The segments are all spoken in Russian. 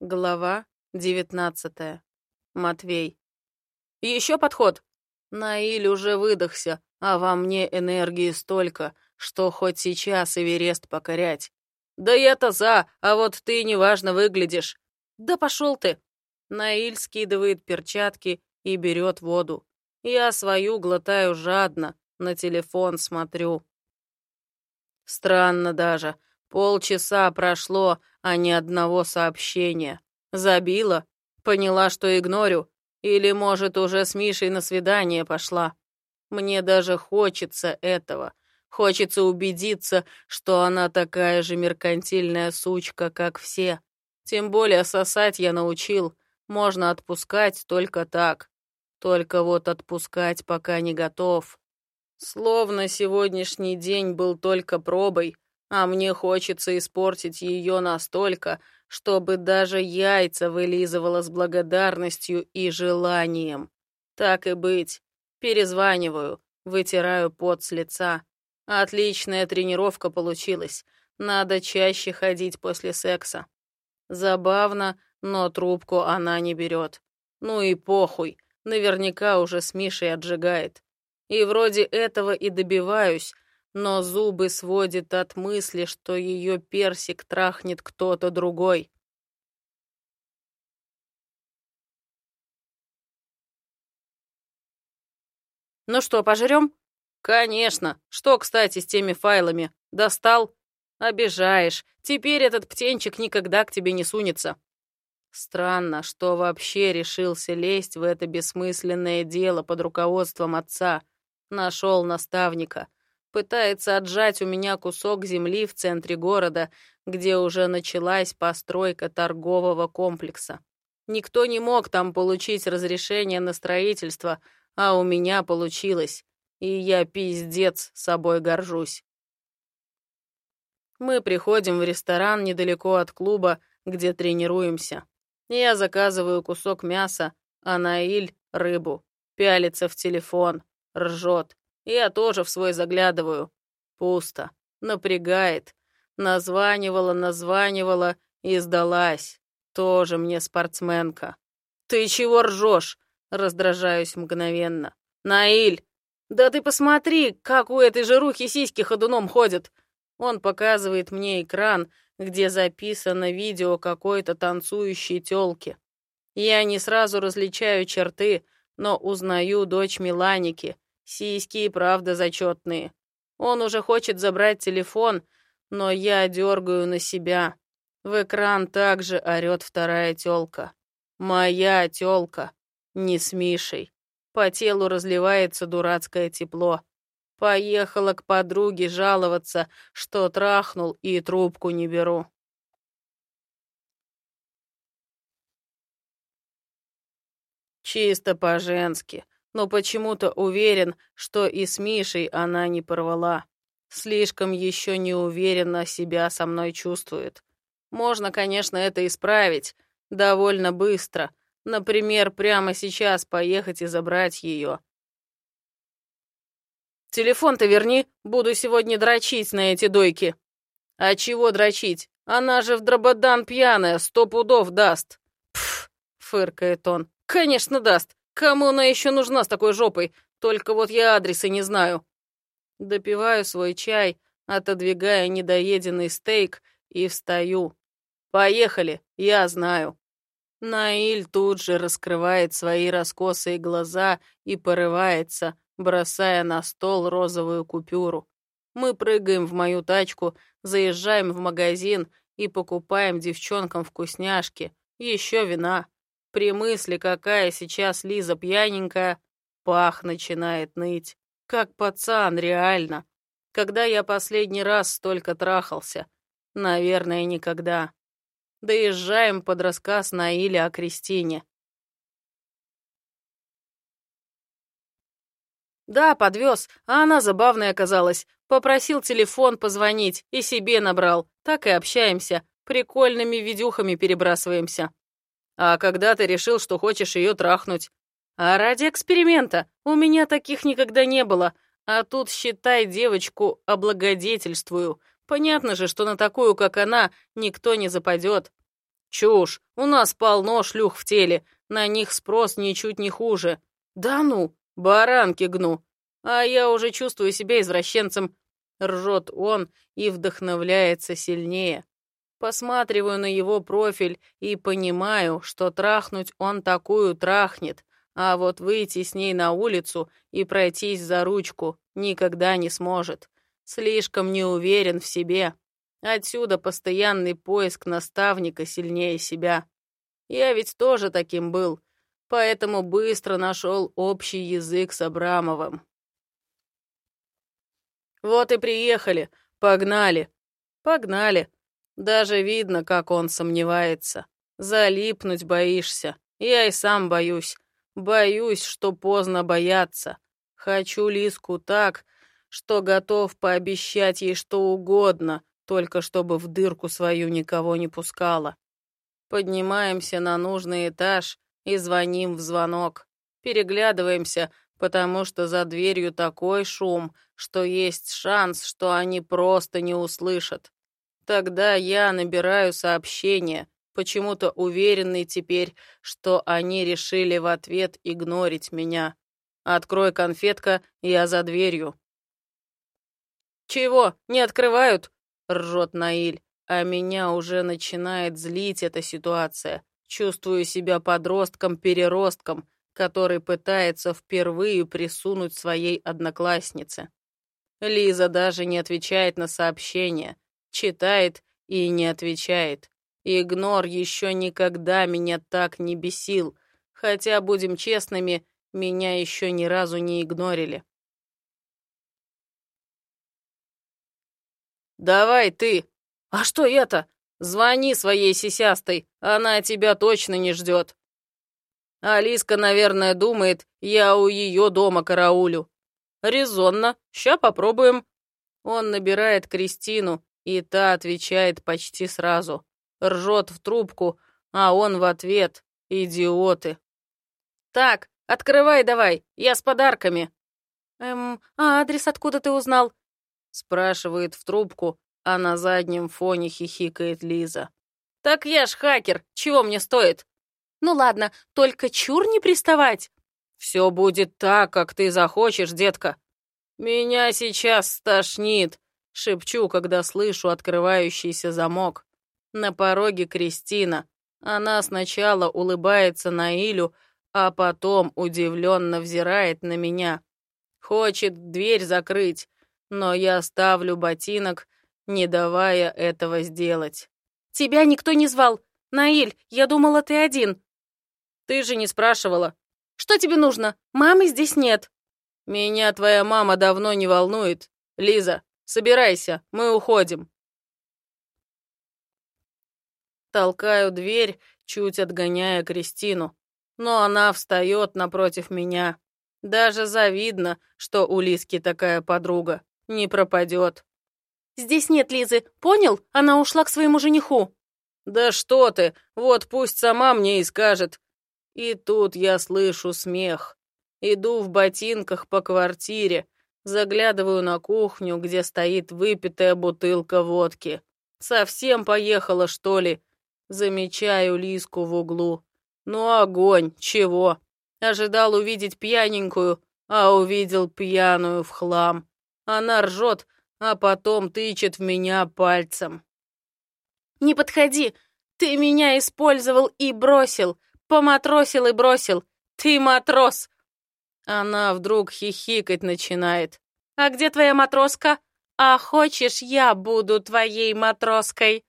Глава девятнадцатая. Матвей. Еще подход. Наиль уже выдохся, а во мне энергии столько, что хоть сейчас Эверест покорять. Да я-то за, а вот ты неважно выглядишь. Да пошел ты. Наиль скидывает перчатки и берет воду. Я свою глотаю жадно, на телефон смотрю. Странно даже. Полчаса прошло, а ни одного сообщения. Забила? Поняла, что игнорю? Или, может, уже с Мишей на свидание пошла? Мне даже хочется этого. Хочется убедиться, что она такая же меркантильная сучка, как все. Тем более сосать я научил. Можно отпускать только так. Только вот отпускать пока не готов. Словно сегодняшний день был только пробой, а мне хочется испортить ее настолько, чтобы даже яйца вылизывала с благодарностью и желанием. Так и быть. Перезваниваю, вытираю пот с лица. Отличная тренировка получилась. Надо чаще ходить после секса. Забавно, но трубку она не берет. Ну и похуй, наверняка уже с Мишей отжигает. И вроде этого и добиваюсь, но зубы сводит от мысли, что ее персик трахнет кто-то другой. «Ну что, пожрем?» «Конечно. Что, кстати, с теми файлами? Достал?» «Обижаешь. Теперь этот птенчик никогда к тебе не сунется». Странно, что вообще решился лезть в это бессмысленное дело под руководством отца. Нашел наставника пытается отжать у меня кусок земли в центре города, где уже началась постройка торгового комплекса. Никто не мог там получить разрешение на строительство, а у меня получилось, и я пиздец собой горжусь. Мы приходим в ресторан недалеко от клуба, где тренируемся. Я заказываю кусок мяса, а Наиль — рыбу. Пялится в телефон, ржет. Я тоже в свой заглядываю. Пусто. Напрягает. Названивала, названивала и сдалась. Тоже мне спортсменка. «Ты чего ржешь?» Раздражаюсь мгновенно. «Наиль! Да ты посмотри, как у этой же рухи сиськи ходуном ходят!» Он показывает мне экран, где записано видео какой-то танцующей тёлки. Я не сразу различаю черты, но узнаю дочь Миланики, Сиськи и правда зачетные. Он уже хочет забрать телефон, но я дергаю на себя. В экран также орет вторая тёлка. Моя тёлка, не с Мишей. По телу разливается дурацкое тепло. Поехала к подруге жаловаться, что трахнул и трубку не беру. Чисто по-женски но почему-то уверен, что и с Мишей она не порвала. Слишком еще не уверенно себя со мной чувствует. Можно, конечно, это исправить довольно быстро. Например, прямо сейчас поехать и забрать ее. «Телефон-то верни, буду сегодня дрочить на эти дойки». «А чего дрочить? Она же в дрободан пьяная, сто пудов даст». «Пф», — фыркает он. «Конечно даст. Кому она еще нужна с такой жопой? Только вот я адреса не знаю. Допиваю свой чай, отодвигая недоеденный стейк и встаю. Поехали, я знаю. Наиль тут же раскрывает свои раскосые глаза и порывается, бросая на стол розовую купюру. Мы прыгаем в мою тачку, заезжаем в магазин и покупаем девчонкам вкусняшки, еще вина. При мысли, какая сейчас Лиза пьяненькая, пах начинает ныть. Как пацан, реально. Когда я последний раз столько трахался? Наверное, никогда. Доезжаем под рассказ Наиля о Кристине. Да, подвез, а она забавная оказалась. Попросил телефон позвонить и себе набрал. Так и общаемся. Прикольными видюхами перебрасываемся. А когда ты решил, что хочешь ее трахнуть? А ради эксперимента. У меня таких никогда не было. А тут, считай, девочку облагодетельствую. Понятно же, что на такую, как она, никто не западет. Чушь, у нас полно шлюх в теле, на них спрос ничуть не хуже. Да ну, баранки гну. А я уже чувствую себя извращенцем. Ржет он и вдохновляется сильнее. Посматриваю на его профиль и понимаю, что трахнуть он такую трахнет, а вот выйти с ней на улицу и пройтись за ручку никогда не сможет. Слишком не уверен в себе. Отсюда постоянный поиск наставника сильнее себя. Я ведь тоже таким был, поэтому быстро нашел общий язык с Абрамовым. Вот и приехали, погнали. Погнали. Даже видно, как он сомневается. Залипнуть боишься. Я и сам боюсь. Боюсь, что поздно бояться. Хочу Лиску так, что готов пообещать ей что угодно, только чтобы в дырку свою никого не пускала. Поднимаемся на нужный этаж и звоним в звонок. Переглядываемся, потому что за дверью такой шум, что есть шанс, что они просто не услышат. Тогда я набираю сообщение, почему-то уверенный теперь, что они решили в ответ игнорить меня. Открой конфетка, я за дверью. «Чего, не открывают?» — ржет Наиль, а меня уже начинает злить эта ситуация. Чувствую себя подростком-переростком, который пытается впервые присунуть своей однокласснице. Лиза даже не отвечает на сообщение, читает и не отвечает. Игнор еще никогда меня так не бесил, хотя, будем честными, меня еще ни разу не игнорили. «Давай ты!» «А что это?» «Звони своей сисястой, она тебя точно не ждет». Алиска, наверное, думает, я у ее дома караулю. Резонно, ща попробуем. Он набирает Кристину, и та отвечает почти сразу. Ржет в трубку, а он в ответ. Идиоты. «Так, открывай давай, я с подарками». «Эм, а адрес откуда ты узнал?» Спрашивает в трубку, а на заднем фоне хихикает Лиза. «Так я ж хакер, чего мне стоит?» «Ну ладно, только чур не приставать!» «Все будет так, как ты захочешь, детка!» «Меня сейчас стошнит!» — шепчу, когда слышу открывающийся замок. На пороге Кристина. Она сначала улыбается Наилю, а потом удивленно взирает на меня. Хочет дверь закрыть, но я ставлю ботинок, не давая этого сделать. «Тебя никто не звал. Наиль, я думала, ты один». «Ты же не спрашивала». «Что тебе нужно? Мамы здесь нет». «Меня твоя мама давно не волнует. Лиза, собирайся, мы уходим». Толкаю дверь, чуть отгоняя Кристину. Но она встает напротив меня. Даже завидно, что у Лиски такая подруга не пропадет. «Здесь нет Лизы, понял? Она ушла к своему жениху». «Да что ты, вот пусть сама мне и скажет». И тут я слышу смех. Иду в ботинках по квартире, заглядываю на кухню, где стоит выпитая бутылка водки. Совсем поехала, что ли? Замечаю Лиску в углу. Ну, огонь, чего? Ожидал увидеть пьяненькую, а увидел пьяную в хлам. Она ржет, а потом тычет в меня пальцем. «Не подходи! Ты меня использовал и бросил! Поматросил и бросил! Ты матрос!» Она вдруг хихикать начинает. «А где твоя матроска? А хочешь, я буду твоей матроской?»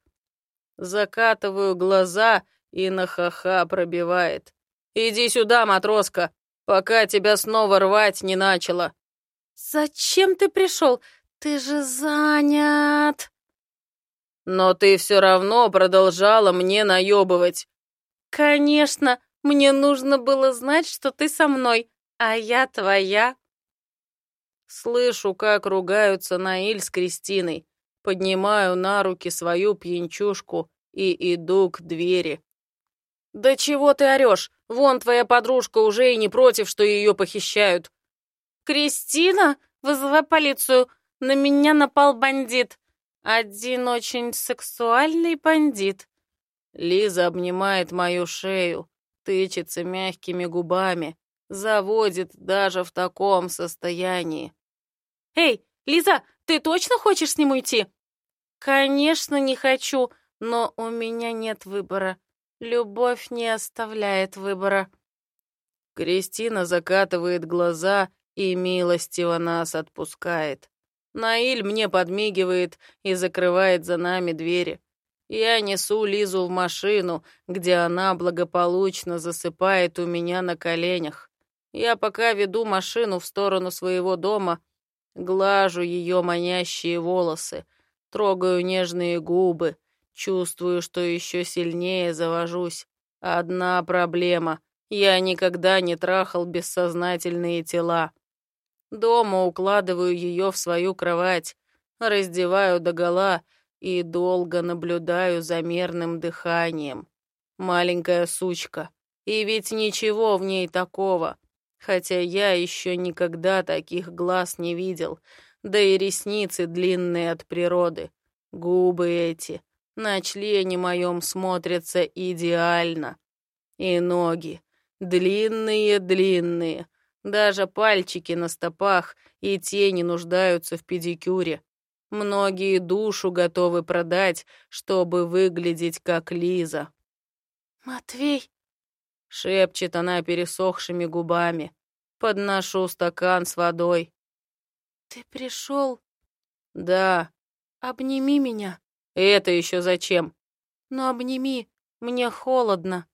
Закатываю глаза и на ха-ха пробивает. «Иди сюда, матроска, пока тебя снова рвать не начала. «Зачем ты пришел? Ты же занят!» «Но ты все равно продолжала мне наебывать». «Конечно, мне нужно было знать, что ты со мной, а я твоя». Слышу, как ругаются Наиль с Кристиной. Поднимаю на руки свою пьянчушку и иду к двери. «Да чего ты орешь? Вон твоя подружка уже и не против, что ее похищают. «Кристина, вызывай полицию. На меня напал бандит. Один очень сексуальный бандит». Лиза обнимает мою шею, тычется мягкими губами, заводит даже в таком состоянии. «Эй, Лиза, ты точно хочешь с ним уйти?» «Конечно, не хочу, но у меня нет выбора. Любовь не оставляет выбора». Кристина закатывает глаза и милостиво нас отпускает. Наиль мне подмигивает и закрывает за нами двери. Я несу Лизу в машину, где она благополучно засыпает у меня на коленях. Я пока веду машину в сторону своего дома, глажу ее манящие волосы, трогаю нежные губы, чувствую, что еще сильнее завожусь. Одна проблема — я никогда не трахал бессознательные тела. Дома укладываю ее в свою кровать, раздеваю догола и долго наблюдаю за мерным дыханием. Маленькая сучка. И ведь ничего в ней такого. Хотя я еще никогда таких глаз не видел. Да и ресницы длинные от природы. Губы эти на члене моем смотрятся идеально. И ноги. Длинные-длинные. Даже пальчики на стопах и те не нуждаются в педикюре. Многие душу готовы продать, чтобы выглядеть как Лиза. «Матвей!» — шепчет она пересохшими губами. Подношу стакан с водой. «Ты пришел?» «Да». «Обними меня». «Это еще зачем?» «Ну, обними, мне холодно».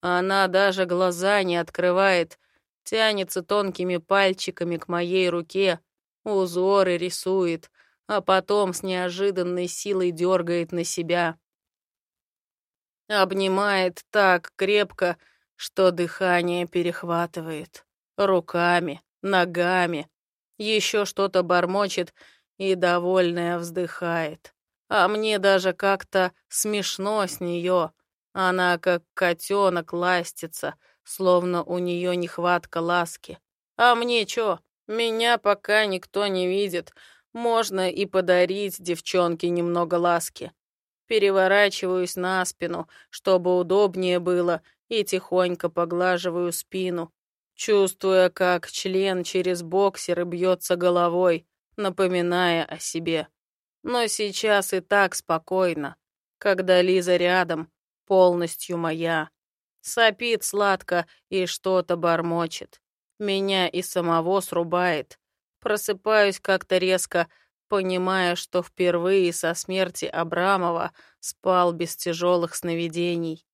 Она даже глаза не открывает, тянется тонкими пальчиками к моей руке, узоры рисует, а потом с неожиданной силой дергает на себя. Обнимает так крепко, что дыхание перехватывает. Руками, ногами. Еще что-то бормочет и довольная вздыхает. А мне даже как-то смешно с нее. Она как котенок ластится, словно у нее нехватка ласки. А мне чё? Меня пока никто не видит, можно и подарить девчонке немного ласки. Переворачиваюсь на спину, чтобы удобнее было, и тихонько поглаживаю спину, чувствуя, как член через боксеры бьется головой, напоминая о себе. Но сейчас и так спокойно, когда Лиза рядом, полностью моя. Сопит сладко и что-то бормочет. Меня и самого срубает. Просыпаюсь как-то резко, понимая, что впервые со смерти Абрамова спал без тяжелых сновидений.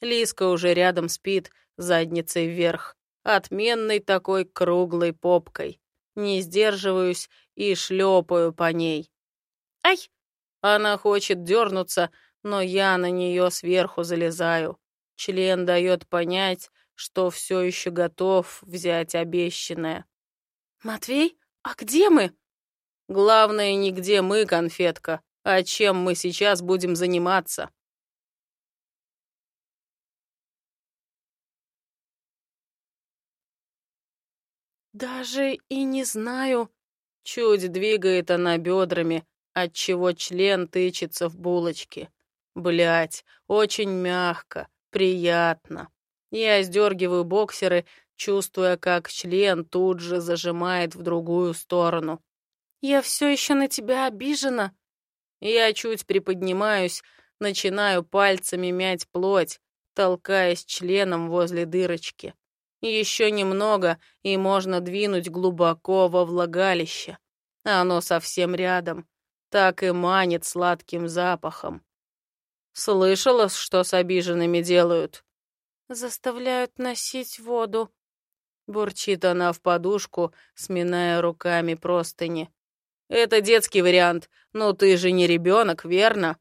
Лиска уже рядом спит, задницей вверх, отменной такой круглой попкой. Не сдерживаюсь и шлепаю по ней. «Ай!» Она хочет дернуться, но я на нее сверху залезаю. Член дает понять, что все еще готов взять обещанное. «Матвей?» «А где мы?» «Главное, не где мы, конфетка, а чем мы сейчас будем заниматься». «Даже и не знаю». Чуть двигает она бедрами, отчего член тычется в булочки. Блять, очень мягко, приятно. Я сдергиваю боксеры чувствуя, как член тут же зажимает в другую сторону. «Я все еще на тебя обижена». Я чуть приподнимаюсь, начинаю пальцами мять плоть, толкаясь членом возле дырочки. Еще немного, и можно двинуть глубоко во влагалище. Оно совсем рядом, так и манит сладким запахом. Слышала, что с обиженными делают? Заставляют носить воду. Бурчит она в подушку, сминая руками простыни. «Это детский вариант, но ты же не ребенок, верно?»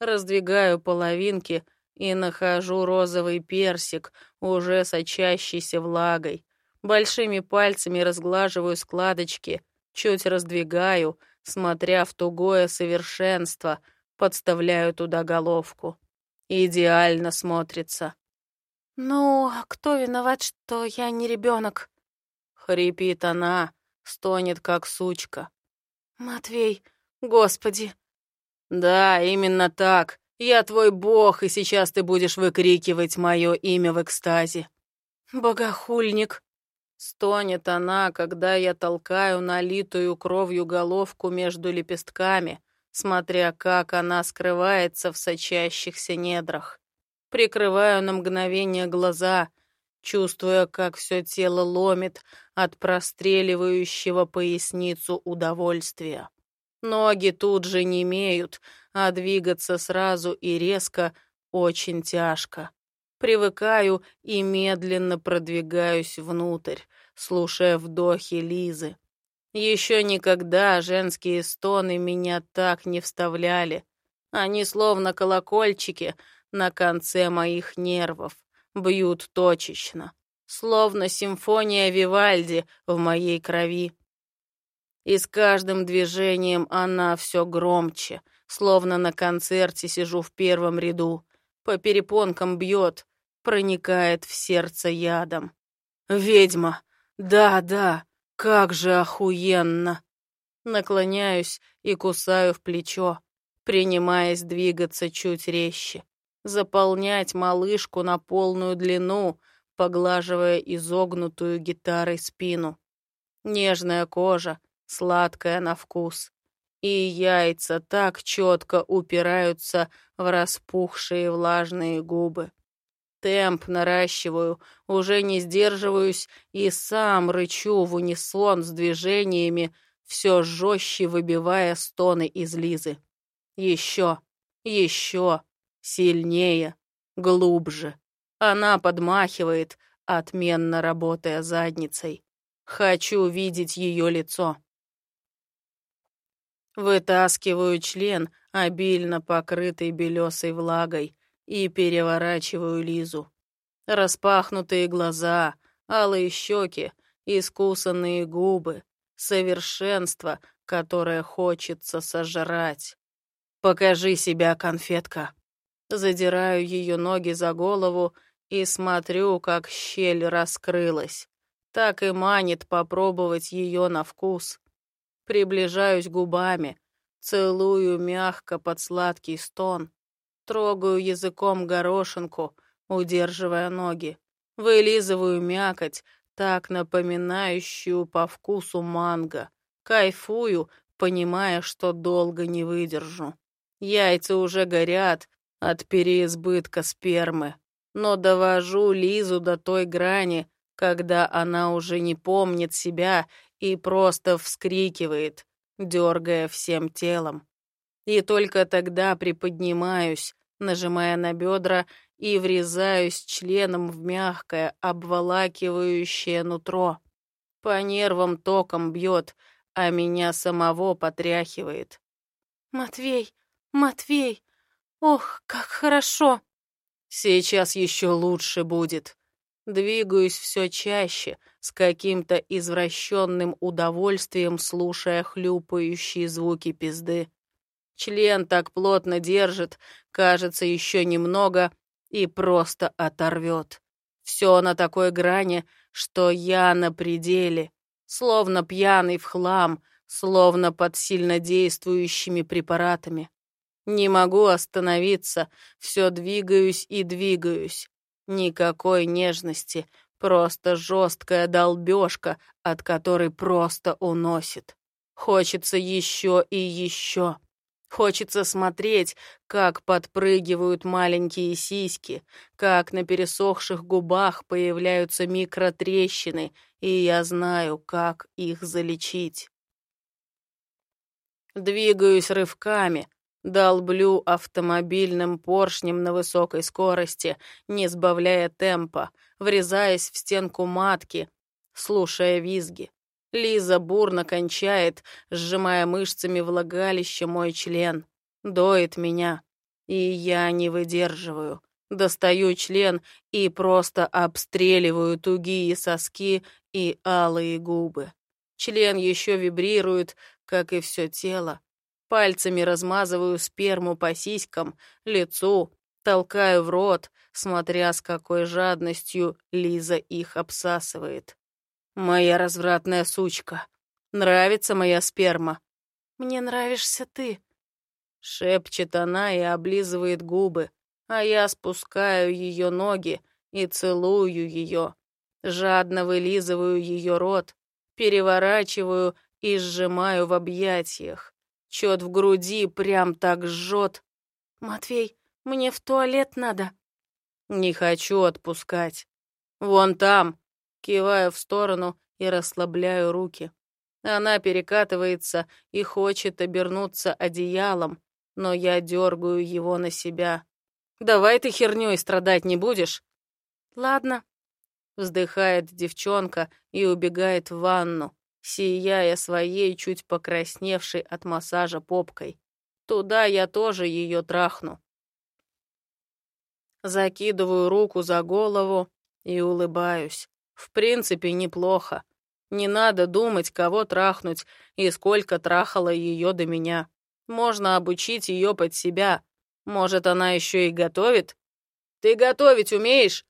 Раздвигаю половинки и нахожу розовый персик, уже сочащийся влагой. Большими пальцами разглаживаю складочки, чуть раздвигаю, смотря в тугое совершенство, подставляю туда головку. Идеально смотрится. «Ну, а кто виноват, что я не ребенок?» Хрипит она, стонет, как сучка. «Матвей, господи!» «Да, именно так. Я твой бог, и сейчас ты будешь выкрикивать мое имя в экстазе». «Богохульник», — стонет она, когда я толкаю налитую кровью головку между лепестками, смотря как она скрывается в сочащихся недрах. Прикрываю на мгновение глаза, чувствуя, как все тело ломит от простреливающего поясницу удовольствия. Ноги тут же не имеют, а двигаться сразу и резко очень тяжко. Привыкаю и медленно продвигаюсь внутрь, слушая вдохи Лизы. Еще никогда женские стоны меня так не вставляли. Они словно колокольчики на конце моих нервов, бьют точечно, словно симфония Вивальди в моей крови. И с каждым движением она все громче, словно на концерте сижу в первом ряду. По перепонкам бьет, проникает в сердце ядом. «Ведьма! Да, да, как же охуенно!» Наклоняюсь и кусаю в плечо, принимаясь двигаться чуть резче, заполнять малышку на полную длину, поглаживая изогнутую гитарой спину. Нежная кожа, сладкая на вкус. И яйца так четко упираются в распухшие влажные губы. Темп наращиваю, уже не сдерживаюсь и сам рычу в унисон с движениями, все жестче выбивая стоны из Лизы. Еще, еще, сильнее, глубже. Она подмахивает, отменно работая задницей. Хочу видеть ее лицо. Вытаскиваю член, обильно покрытый белесой влагой, и переворачиваю Лизу. Распахнутые глаза, алые щеки, искусанные губы, совершенство, которое хочется сожрать. «Покажи себя, конфетка!» Задираю ее ноги за голову и смотрю, как щель раскрылась. Так и манит попробовать ее на вкус. Приближаюсь губами, целую мягко под сладкий стон, Трогаю языком горошинку, удерживая ноги. Вылизываю мякоть, так напоминающую по вкусу манго. Кайфую, понимая, что долго не выдержу. Яйца уже горят от переизбытка спермы. Но довожу Лизу до той грани, когда она уже не помнит себя и просто вскрикивает, дергая всем телом. И только тогда приподнимаюсь, нажимая на бедра и врезаюсь членом в мягкое, обволакивающее нутро. По нервам током бьет, а меня самого потряхивает. «Матвей, Матвей, ох, как хорошо!» «Сейчас еще лучше будет». Двигаюсь все чаще, с каким-то извращенным удовольствием слушая хлюпающие звуки пизды. Член так плотно держит, кажется, еще немного, и просто оторвет. Все на такой грани, что я на пределе, словно пьяный в хлам, словно под сильнодействующими препаратами. Не могу остановиться, все двигаюсь и двигаюсь. Никакой нежности, просто жесткая долбежка, от которой просто уносит. Хочется еще и еще. Хочется смотреть, как подпрыгивают маленькие сиськи, как на пересохших губах появляются микротрещины, и я знаю, как их залечить. Двигаюсь рывками, долблю автомобильным поршнем на высокой скорости, не сбавляя темпа, врезаясь в стенку матки, слушая визги. Лиза бурно кончает, сжимая мышцами влагалище мой член. Доит меня. И я не выдерживаю. Достаю член и просто обстреливаю тугие соски и алые губы. Член еще вибрирует, как и все тело. Пальцами размазываю сперму по сиськам, лицу, толкаю в рот, смотря с какой жадностью Лиза их обсасывает. «Моя развратная сучка. Нравится моя сперма?» «Мне нравишься ты». Шепчет она и облизывает губы, а я спускаю ее ноги и целую ее. Жадно вылизываю ее рот, переворачиваю и сжимаю в объятиях. Чет в груди прям так жжет. «Матвей, мне в туалет надо». Не хочу отпускать. Вон там. Киваю в сторону и расслабляю руки. Она перекатывается и хочет обернуться одеялом, но я дергаю его на себя. «Давай ты хернёй страдать не будешь?» «Ладно», — вздыхает девчонка и убегает в ванну, сияя своей чуть покрасневшей от массажа попкой. Туда я тоже ее трахну. Закидываю руку за голову и улыбаюсь. В принципе, неплохо. Не надо думать, кого трахнуть и сколько трахала ее до меня. Можно обучить ее под себя. Может, она еще и готовит? Ты готовить умеешь?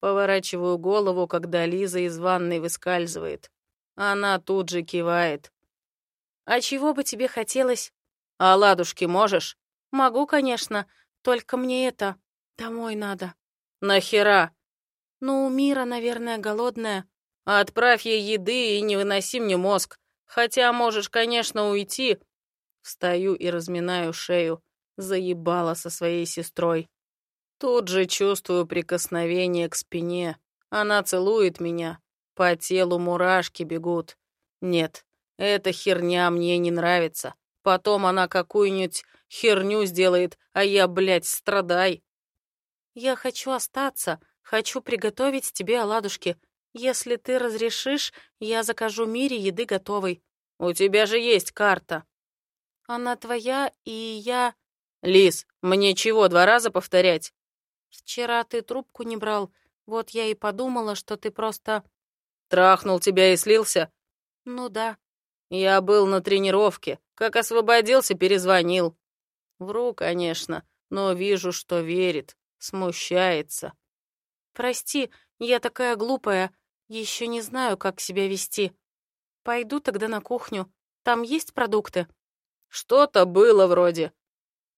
Поворачиваю голову, когда Лиза из ванной выскальзывает. Она тут же кивает. «А чего бы тебе хотелось?» «А ладушки можешь?» «Могу, конечно, только мне это... домой надо». «Нахера?» «Ну, Мира, наверное, голодная». «Отправь ей еды и не выноси мне мозг. Хотя можешь, конечно, уйти». Встаю и разминаю шею. Заебала со своей сестрой. Тут же чувствую прикосновение к спине. Она целует меня. По телу мурашки бегут. Нет, эта херня мне не нравится. Потом она какую-нибудь херню сделает, а я, блядь, страдай. Я хочу остаться, хочу приготовить тебе оладушки. Если ты разрешишь, я закажу Мире еды готовой. У тебя же есть карта. Она твоя, и я... Лис, мне чего, два раза повторять? Вчера ты трубку не брал, вот я и подумала, что ты просто... Трахнул тебя и слился? Ну да. Я был на тренировке. Как освободился, перезвонил. Вру, конечно, но вижу, что верит, смущается. Прости, я такая глупая, еще не знаю, как себя вести. Пойду тогда на кухню. Там есть продукты? Что-то было вроде.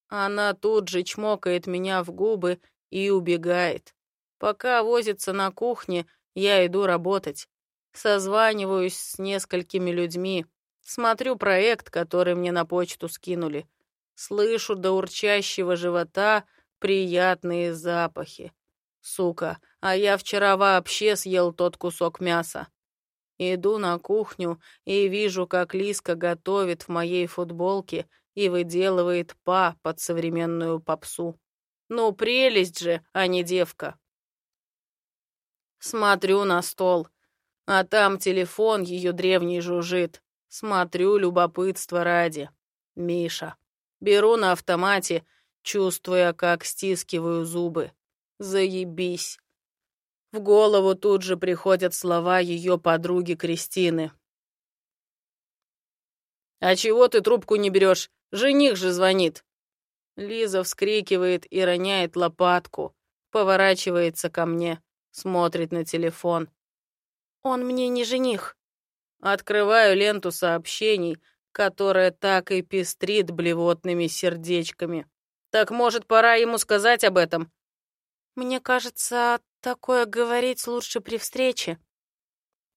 Она тут же чмокает меня в губы и убегает. Пока возится на кухне, я иду работать. Созваниваюсь с несколькими людьми. Смотрю проект, который мне на почту скинули. Слышу до урчащего живота приятные запахи. Сука, а я вчера вообще съел тот кусок мяса. Иду на кухню и вижу, как Лиска готовит в моей футболке и выделывает па под современную попсу. Ну, прелесть же, а не девка. Смотрю на стол. А там телефон ее древний жужжит. Смотрю любопытство ради. Миша. Беру на автомате, чувствуя, как стискиваю зубы. Заебись. В голову тут же приходят слова ее подруги Кристины. «А чего ты трубку не берешь? Жених же звонит!» Лиза вскрикивает и роняет лопатку, поворачивается ко мне, смотрит на телефон. Он мне не жених. Открываю ленту сообщений, которая так и пестрит блевотными сердечками. Так, может, пора ему сказать об этом? Мне кажется, такое говорить лучше при встрече.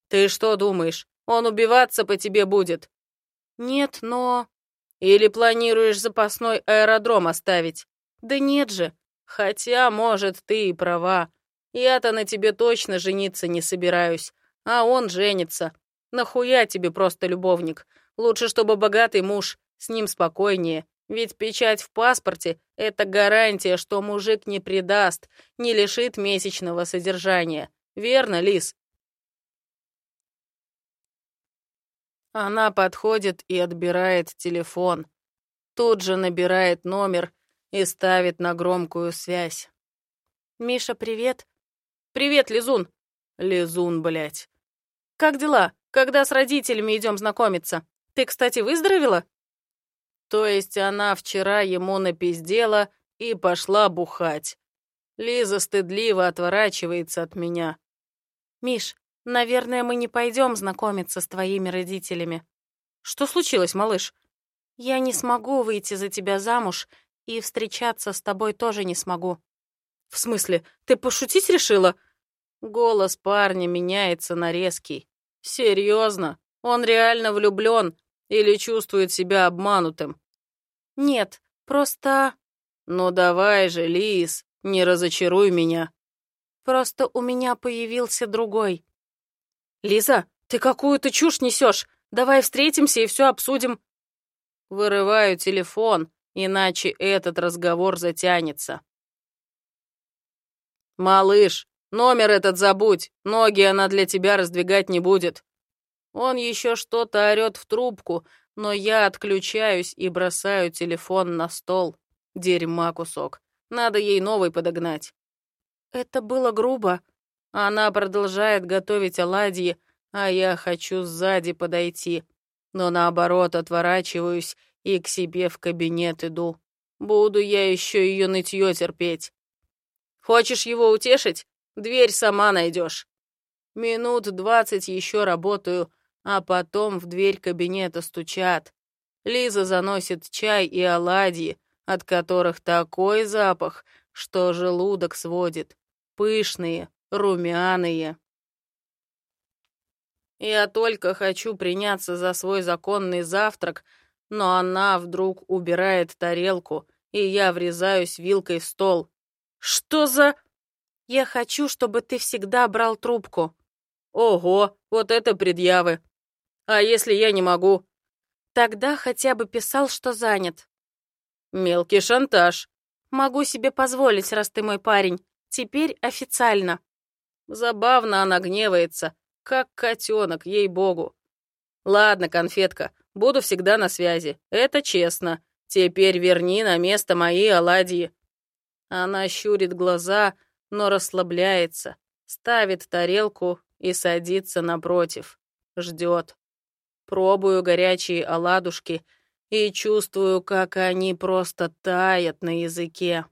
Ты что думаешь, он убиваться по тебе будет? Нет, но... Или планируешь запасной аэродром оставить? Да нет же. Хотя, может, ты и права. Я-то на тебе точно жениться не собираюсь. А он женится. Нахуя тебе просто любовник? Лучше, чтобы богатый муж, с ним спокойнее. Ведь печать в паспорте — это гарантия, что мужик не предаст, не лишит месячного содержания. Верно, Лис? Она подходит и отбирает телефон. Тут же набирает номер и ставит на громкую связь. «Миша, привет». «Привет, Лизун». «Лизун, блядь». Как дела? Когда с родителями идем знакомиться? Ты, кстати, выздоровела?» То есть она вчера ему напиздела и пошла бухать. Лиза стыдливо отворачивается от меня. «Миш, наверное, мы не пойдем знакомиться с твоими родителями». «Что случилось, малыш?» Я не смогу выйти за тебя замуж, и встречаться с тобой тоже не смогу. В смысле, ты пошутить решила? Голос парня меняется на резкий. Серьезно? Он реально влюблен или чувствует себя обманутым? Нет, просто... Ну давай же, Лис, не разочаруй меня. Просто у меня появился другой. Лиза, ты какую-то чушь несешь. Давай встретимся и все обсудим. Вырываю телефон, иначе этот разговор затянется. «Малыш, номер этот забудь, ноги она для тебя раздвигать не будет». Он еще что-то орет в трубку, но я отключаюсь и бросаю телефон на стол. Дерьма кусок. Надо ей новый подогнать. Это было грубо. Она продолжает готовить оладьи, а я хочу сзади подойти но наоборот отворачиваюсь и к себе в кабинет иду. Буду я еще ее нытье терпеть. Хочешь его утешить? Дверь сама найдешь. Минут двадцать еще работаю, а потом в дверь кабинета стучат. Лиза заносит чай и оладьи, от которых такой запах, что желудок сводит. Пышные, румяные. Я только хочу приняться за свой законный завтрак, но она вдруг убирает тарелку, и я врезаюсь вилкой в стол. Что за... Я хочу, чтобы ты всегда брал трубку. Ого, вот это предъявы. А если я не могу? Тогда хотя бы писал, что занят. Мелкий шантаж. Могу себе позволить, раз ты мой парень. Теперь официально. Забавно она гневается, как котенок, ей-богу. Ладно, конфетка, буду всегда на связи. Это честно. Теперь верни на место мои оладьи. Она щурит глаза, но расслабляется, ставит тарелку и садится напротив. Ждет. Пробую горячие оладушки и чувствую, как они просто тают на языке.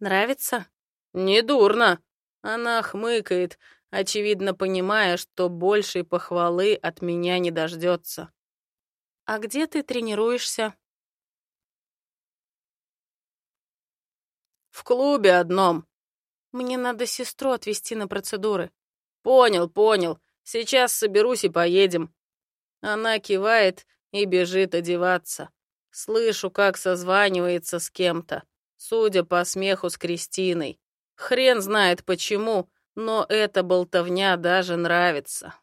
Нравится? Недурно. Она хмыкает, очевидно понимая, что большей похвалы от меня не дождется. «А где ты тренируешься?» «В клубе одном». «Мне надо сестру отвезти на процедуры». «Понял, понял. Сейчас соберусь и поедем». Она кивает и бежит одеваться. Слышу, как созванивается с кем-то. Судя по смеху с Кристиной. Хрен знает почему, но эта болтовня даже нравится.